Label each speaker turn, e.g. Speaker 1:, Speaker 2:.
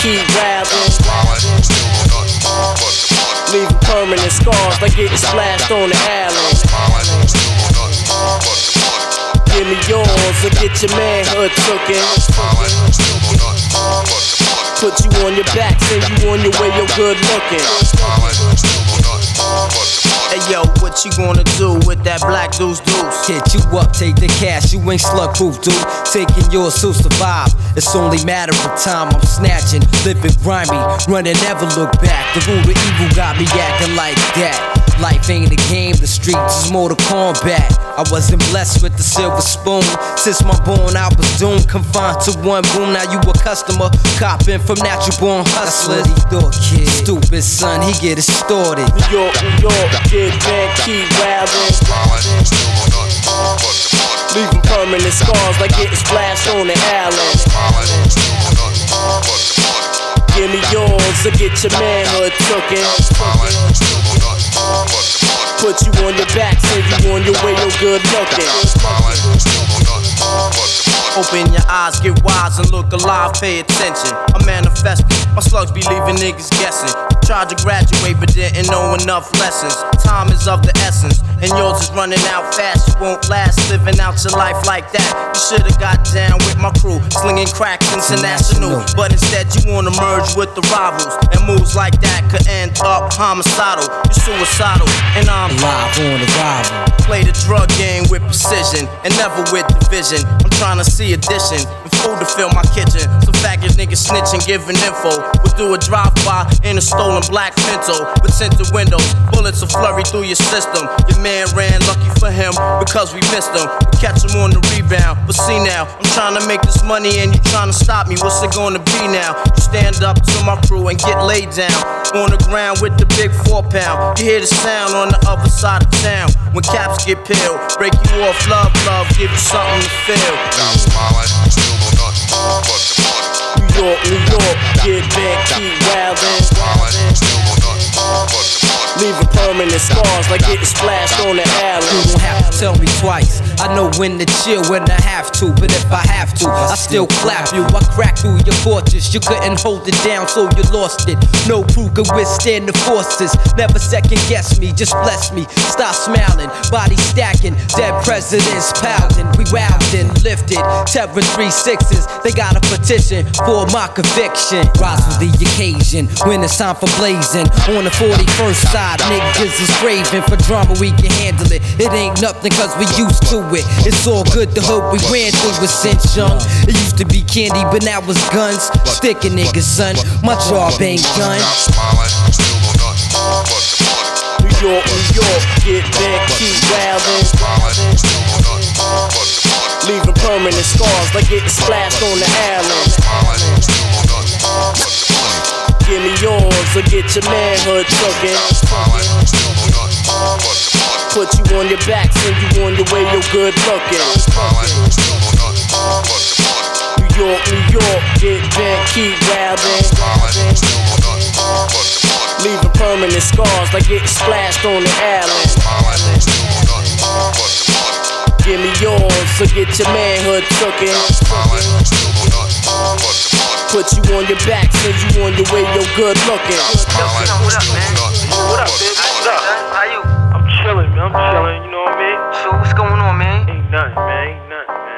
Speaker 1: keep rapping. Leaving permanent scars like getting splashed on the alley. Give me yours or get your manhood tooken. Put you on your back, send you on your way, you're good looking.
Speaker 2: Hey yo, what you gonna do with that black deuce deuce?
Speaker 3: Hit you up, take the cash, you ain't slug proof, dude. Taking yours to survive. It's only matter of time. I'm snatching, living grimy, running, never look back. The root of evil got me acting like that. Life ain't a streets is more to combat. I wasn't blessed with the silver spoon. Since my born, I was doomed, confined to one room. Now you a customer, copping from natural born hustlers. He thought, kid, stupid son, he get it started.
Speaker 1: New York, New York, get back, keep rapping. Leaving permanent scars like getting splashed on the alley. Give me yours or get your manhood tooken. Put you on your back, send you on your way, you're good looking.
Speaker 2: Open your eyes, get wise, and look alive, pay attention. I'm manifesting, my slugs be leaving niggas guessing. Tried to graduate, but didn't know enough lessons. Time is of the essence, and yours is running out fast. You won't last living out your life like that. You should've got down with my crew, slinging crack international. But instead, you wanna merge with the rivals, and moves like that could end up homicidal. You're suicidal, and I'm
Speaker 3: Live on arrival.
Speaker 2: Play the drug game with precision and never with division. I'm trying to see addition food to fill my kitchen. Some faggot niggas snitching, giving info. We'll do a drive-by in a stolen black Pinto with tinted windows. Bullets will flurry through your system. Your man ran, lucky for him, because we missed him. We catch him on the rebound. But see now, I'm trying to make this money and you trying to stop me. What's it gonna be now? You stand up to my crew and get laid down on the ground with the big four pound. You hear the sound on the other side of town. When caps get peeled, break you off, love, love, give you something to feel.
Speaker 1: New York, New York, get back, keep rapping. Leaving permanent scars like getting splashed on the
Speaker 3: You
Speaker 1: alley.
Speaker 3: don't have to tell me twice. I know when to chill, when I have to. But if I have to, I still clap you. I crack through your fortress. You couldn't hold it down, so you lost it. No proof could withstand the forces. Never second guess me, just bless me. Stop smiling, body stacking. Dead presidents pounding. We wildin', lifted. Terror three sixes. They got a petition for my conviction. Rise with the occasion when it's time for blazing. On the 41st side, niggas is craving for drama. We can handle it. It ain't nothing cause we used to it. It's all good. The hope we ran through was since young. It used to be candy, but now it's guns. Sticking niggas, son. My job ain't done.
Speaker 1: New York, New York, get back, keep rapping. Leaving permanent scars like getting splashed on the alley. Give me yours or get your manhood tooken. Put you on your back, send you on your way, you're good looking. New York, New York, get back, keep rapping. Leaving permanent scars like getting splashed on the alley. Give me yours or get your manhood tooken. Put you on your back, send you on your way, you're good looking.
Speaker 4: What up, man?